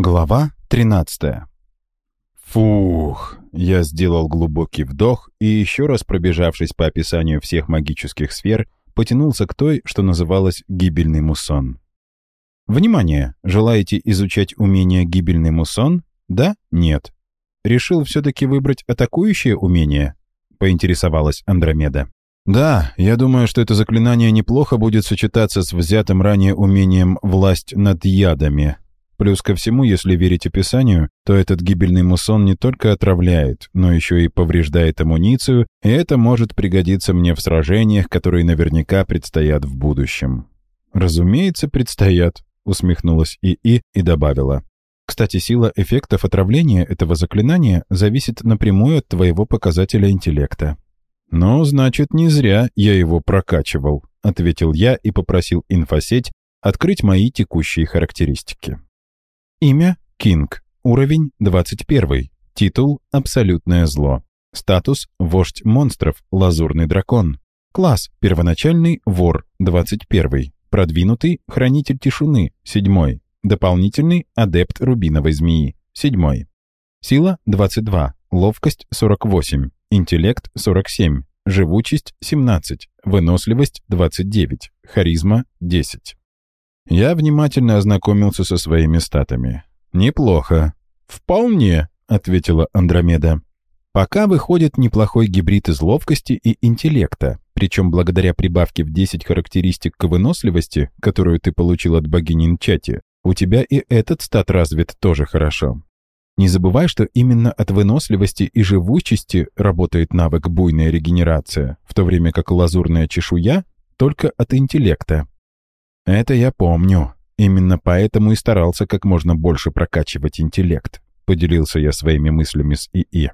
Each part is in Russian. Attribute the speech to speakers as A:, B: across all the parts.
A: Глава 13. Фух, я сделал глубокий вдох и еще раз пробежавшись по описанию всех магических сфер, потянулся к той, что называлась гибельный муссон. Внимание! Желаете изучать умение гибельный муссон? Да? Нет. Решил все-таки выбрать атакующее умение? Поинтересовалась Андромеда. Да, я думаю, что это заклинание неплохо будет сочетаться с взятым ранее умением «власть над ядами», Плюс ко всему, если верить описанию, то этот гибельный муссон не только отравляет, но еще и повреждает амуницию, и это может пригодиться мне в сражениях, которые наверняка предстоят в будущем. «Разумеется, предстоят», — усмехнулась ИИ и добавила. «Кстати, сила эффектов отравления этого заклинания зависит напрямую от твоего показателя интеллекта». «Ну, значит, не зря я его прокачивал», — ответил я и попросил инфосеть открыть мои текущие характеристики. Имя – Кинг. Уровень – 21. Титул – Абсолютное зло. Статус – Вождь монстров, Лазурный дракон. Класс – Первоначальный вор, 21. Продвинутый – Хранитель тишины, 7. Дополнительный – Адепт рубиновой змеи, 7. Сила – 22. Ловкость – 48. Интеллект – 47. Живучесть – 17. Выносливость – 29. Харизма – 10. Я внимательно ознакомился со своими статами. «Неплохо». «Вполне», — ответила Андромеда. «Пока выходит неплохой гибрид из ловкости и интеллекта, причем благодаря прибавке в 10 характеристик к выносливости, которую ты получил от богини Нчати, у тебя и этот стат развит тоже хорошо. Не забывай, что именно от выносливости и живучести работает навык буйная регенерация, в то время как лазурная чешуя только от интеллекта. «Это я помню. Именно поэтому и старался как можно больше прокачивать интеллект», — поделился я своими мыслями с ИИ.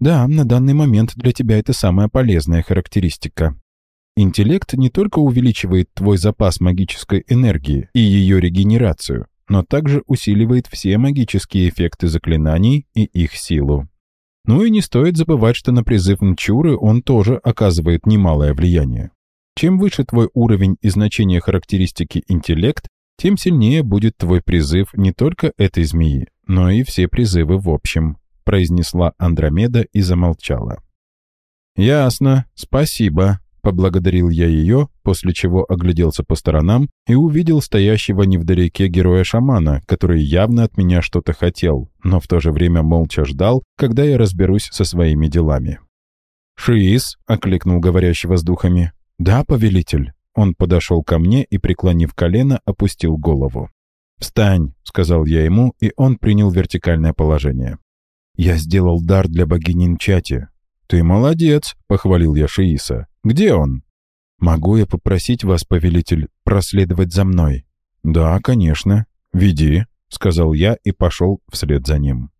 A: «Да, на данный момент для тебя это самая полезная характеристика. Интеллект не только увеличивает твой запас магической энергии и ее регенерацию, но также усиливает все магические эффекты заклинаний и их силу. Ну и не стоит забывать, что на призыв Нчуры он тоже оказывает немалое влияние. Чем выше твой уровень и значение характеристики интеллект, тем сильнее будет твой призыв не только этой змеи, но и все призывы в общем», — произнесла Андромеда и замолчала. «Ясно, спасибо», — поблагодарил я ее, после чего огляделся по сторонам и увидел стоящего невдалеке героя-шамана, который явно от меня что-то хотел, но в то же время молча ждал, когда я разберусь со своими делами. «Шиис», — окликнул говорящего с духами, «Да, повелитель». Он подошел ко мне и, преклонив колено, опустил голову. «Встань», — сказал я ему, и он принял вертикальное положение. «Я сделал дар для богини Нчати». «Ты молодец», — похвалил я Шииса. «Где он?» «Могу я попросить вас, повелитель, проследовать за мной?» «Да, конечно. Веди», — сказал я и пошел вслед за ним.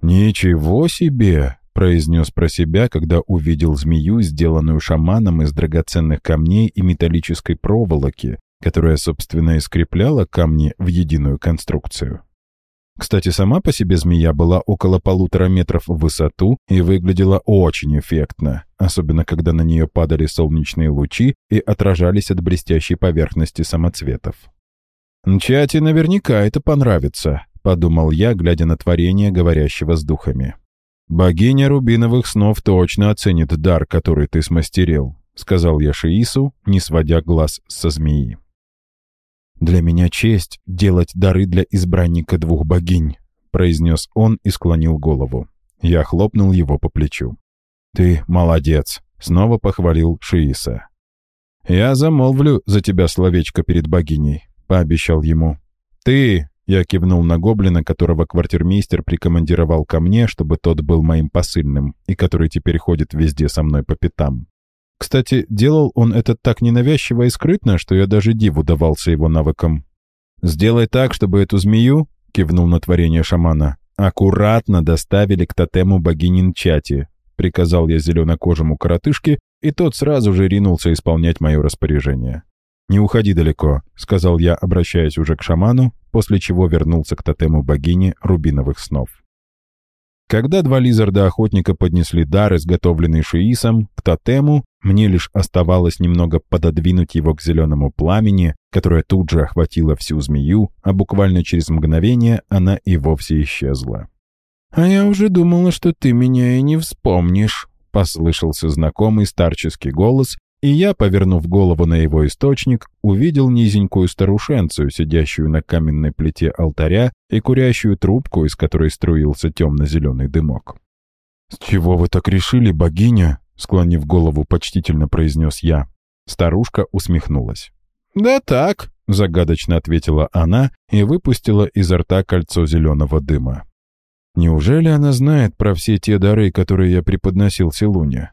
A: «Ничего себе!» Произнес про себя, когда увидел змею, сделанную шаманом из драгоценных камней и металлической проволоки, которая, собственно, и скрепляла камни в единую конструкцию. Кстати, сама по себе змея была около полутора метров в высоту и выглядела очень эффектно, особенно когда на нее падали солнечные лучи и отражались от блестящей поверхности самоцветов. «Нчати наверняка это понравится», — подумал я, глядя на творение, говорящего с духами. «Богиня рубиновых снов точно оценит дар, который ты смастерил», — сказал я Шиису, не сводя глаз со змеи. «Для меня честь делать дары для избранника двух богинь», — произнес он и склонил голову. Я хлопнул его по плечу. «Ты молодец», — снова похвалил Шииса. «Я замолвлю за тебя словечко перед богиней», — пообещал ему. «Ты я кивнул на гоблина, которого квартирмейстер прикомандировал ко мне, чтобы тот был моим посыльным, и который теперь ходит везде со мной по пятам. Кстати, делал он это так ненавязчиво и скрытно, что я даже диву давался его навыкам. «Сделай так, чтобы эту змею», — кивнул на творение шамана, «аккуратно доставили к тотему богини Нчати», — приказал я зеленокожему коротышке, и тот сразу же ринулся исполнять мое распоряжение. «Не уходи далеко», — сказал я, обращаясь уже к шаману, после чего вернулся к тотему богини рубиновых снов. Когда два лизарда-охотника поднесли дар, изготовленный Шиисом, к тотему, мне лишь оставалось немного пододвинуть его к зеленому пламени, которое тут же охватило всю змею, а буквально через мгновение она и вовсе исчезла. «А я уже думала, что ты меня и не вспомнишь», — послышался знакомый старческий голос, и я, повернув голову на его источник, увидел низенькую старушенцию, сидящую на каменной плите алтаря и курящую трубку, из которой струился темно-зеленый дымок. «С чего вы так решили, богиня?» — склонив голову, почтительно произнес я. Старушка усмехнулась. «Да так», — загадочно ответила она и выпустила изо рта кольцо зеленого дыма. «Неужели она знает про все те дары, которые я преподносил Селуне?»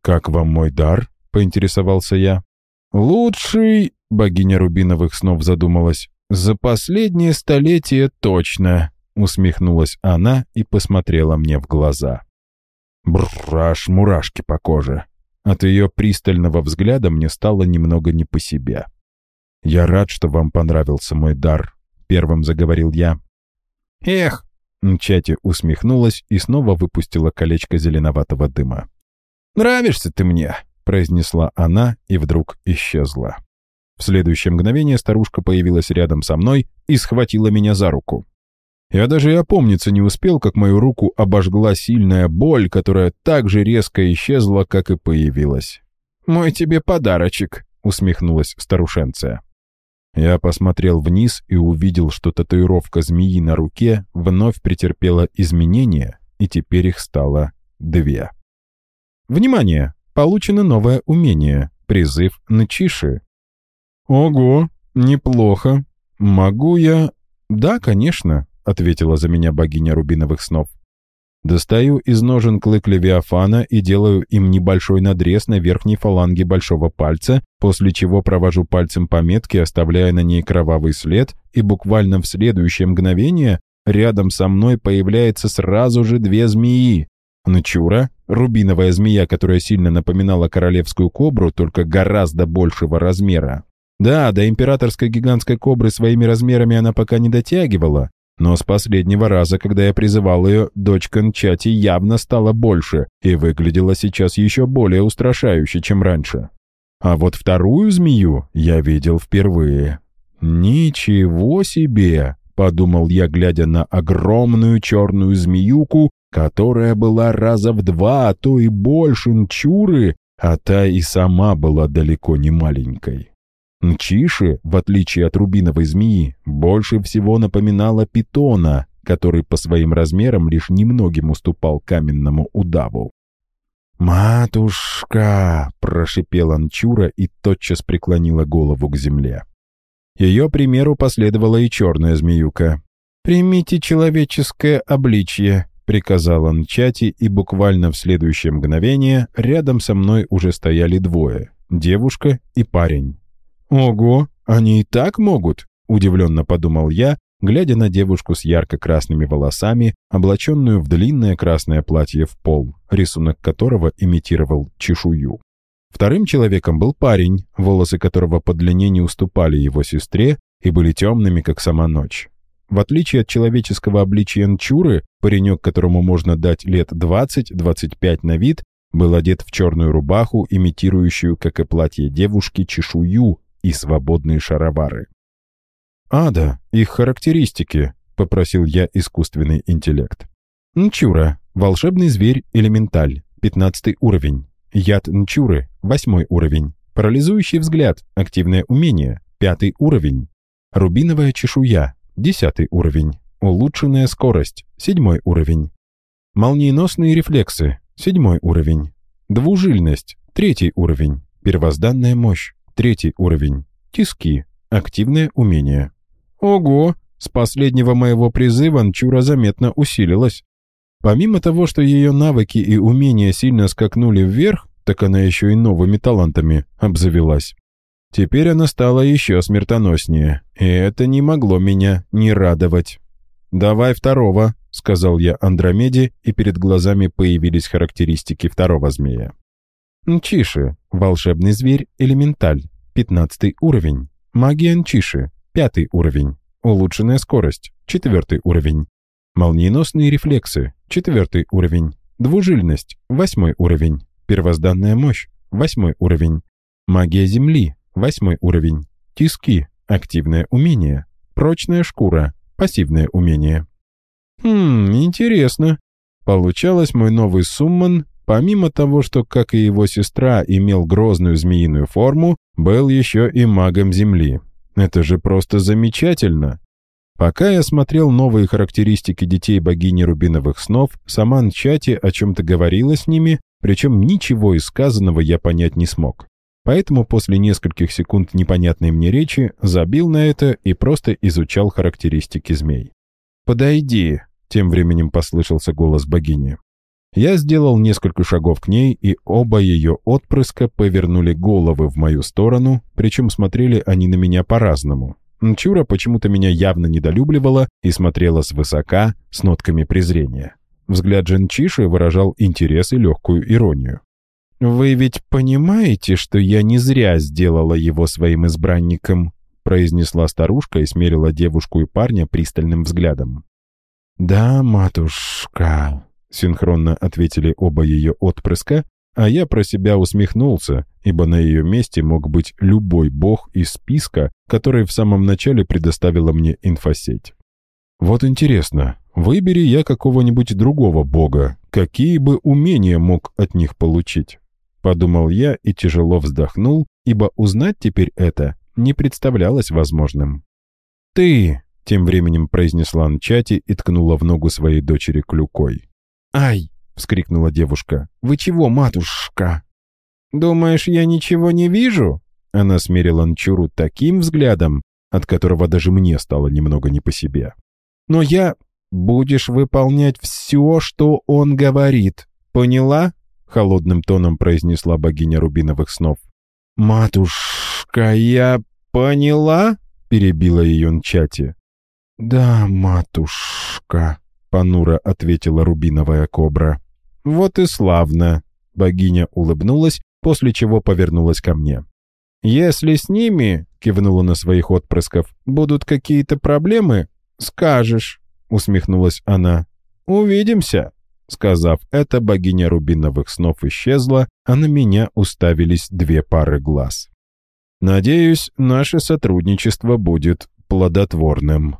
A: «Как вам мой дар?» Поинтересовался я. «Лучший...» — богиня Рубиновых снов задумалась. «За последнее столетие точно!» — усмехнулась она и посмотрела мне в глаза. Бррр, мурашки по коже. От ее пристального взгляда мне стало немного не по себе. «Я рад, что вам понравился мой дар», — первым заговорил я. «Эх!» — Нчати усмехнулась и снова выпустила колечко зеленоватого дыма. «Нравишься ты мне!» Произнесла она и вдруг исчезла. В следующее мгновение старушка появилась рядом со мной и схватила меня за руку. Я даже и опомниться не успел, как мою руку обожгла сильная боль, которая так же резко исчезла, как и появилась. «Мой тебе подарочек», — усмехнулась старушенция. Я посмотрел вниз и увидел, что татуировка змеи на руке вновь претерпела изменения, и теперь их стало две. «Внимание! Получено новое умение — призыв на чиши. «Ого, неплохо. Могу я...» «Да, конечно», — ответила за меня богиня рубиновых снов. Достаю из ножен клык Левиафана и делаю им небольшой надрез на верхней фаланге большого пальца, после чего провожу пальцем по метке, оставляя на ней кровавый след, и буквально в следующее мгновение рядом со мной появляется сразу же две змеи. Начура, рубиновая змея, которая сильно напоминала королевскую кобру, только гораздо большего размера. Да, до императорской гигантской кобры своими размерами она пока не дотягивала, но с последнего раза, когда я призывал ее, дочка Нчати явно стала больше и выглядела сейчас еще более устрашающе, чем раньше. А вот вторую змею я видел впервые. «Ничего себе!» — подумал я, глядя на огромную черную змеюку, которая была раза в два, а то и больше Нчуры, а та и сама была далеко не маленькой. Нчиши, в отличие от рубиновой змеи, больше всего напоминала питона, который по своим размерам лишь немногим уступал каменному удаву. «Матушка!» — прошипела Нчура и тотчас преклонила голову к земле. Ее примеру последовала и черная змеюка. «Примите человеческое обличье», приказал он Чати, и буквально в следующее мгновение рядом со мной уже стояли двое — девушка и парень. «Ого, они и так могут?» — удивленно подумал я, глядя на девушку с ярко-красными волосами, облаченную в длинное красное платье в пол, рисунок которого имитировал чешую. Вторым человеком был парень, волосы которого по длине не уступали его сестре и были темными, как сама ночь. В отличие от человеческого обличия Нчуры, паренек, которому можно дать лет 20-25 на вид, был одет в черную рубаху, имитирующую, как и платье девушки, чешую и свободные шаровары. «Ада, их характеристики», — попросил я искусственный интеллект. Нчура, волшебный зверь, элементаль, 15 уровень. Яд Нчуры, 8 уровень. Парализующий взгляд, активное умение, 5 уровень. Рубиновая чешуя, Десятый уровень. Улучшенная скорость. Седьмой уровень. Молниеносные рефлексы. Седьмой уровень. Двужильность. Третий уровень. Первозданная мощь. Третий уровень. Тиски. Активное умение. Ого! С последнего моего призыва Нчура заметно усилилась. Помимо того, что ее навыки и умения сильно скакнули вверх, так она еще и новыми талантами обзавелась. Теперь она стала еще смертоноснее, и это не могло меня не радовать. «Давай второго», — сказал я Андромеде, и перед глазами появились характеристики второго змея. Нчиши, волшебный зверь, элементаль, 15 уровень. Магия Нчиши, 5 уровень. Улучшенная скорость, 4 уровень. Молниеносные рефлексы – четвертый уровень. Двужильность – восьмой уровень. Первозданная мощь – восьмой уровень. Магия Земли – восьмой уровень. Тиски – активное умение. Прочная шкура – пассивное умение. Хм, интересно. Получалось, мой новый сумман, помимо того, что, как и его сестра, имел грозную змеиную форму, был еще и магом Земли. Это же просто замечательно. Пока я смотрел новые характеристики детей богини Рубиновых снов, сама Нчати о чем-то говорила с ними, причем ничего из сказанного я понять не смог. Поэтому после нескольких секунд непонятной мне речи забил на это и просто изучал характеристики змей. «Подойди», — тем временем послышался голос богини. Я сделал несколько шагов к ней, и оба ее отпрыска повернули головы в мою сторону, причем смотрели они на меня по-разному. Нчура почему-то меня явно недолюбливала и смотрела свысока, с нотками презрения. Взгляд Дженчиши выражал интерес и легкую иронию. «Вы ведь понимаете, что я не зря сделала его своим избранником?» произнесла старушка и смерила девушку и парня пристальным взглядом. «Да, матушка», — синхронно ответили оба ее отпрыска, а я про себя усмехнулся, ибо на ее месте мог быть любой бог из списка, который в самом начале предоставила мне инфосеть. Вот интересно, выбери я какого-нибудь другого бога, какие бы умения мог от них получить? Подумал я и тяжело вздохнул, ибо узнать теперь это не представлялось возможным. «Ты!» — тем временем произнесла Анчати и ткнула в ногу своей дочери клюкой. «Ай!» — вскрикнула девушка. «Вы чего, матушка?» «Думаешь, я ничего не вижу?» Она смерила Нчуру таким взглядом, от которого даже мне стало немного не по себе. «Но я... Будешь выполнять все, что он говорит. Поняла?» Холодным тоном произнесла богиня Рубиновых снов. «Матушка, я поняла?» Перебила ее Нчати. «Да, матушка», — понуро ответила рубиновая кобра. «Вот и славно!» — богиня улыбнулась, после чего повернулась ко мне. «Если с ними, — кивнула на своих отпрысков, — будут какие-то проблемы, скажешь», — усмехнулась она. «Увидимся!» Сказав это, богиня рубиновых снов исчезла, а на меня уставились две пары глаз. «Надеюсь, наше сотрудничество будет плодотворным».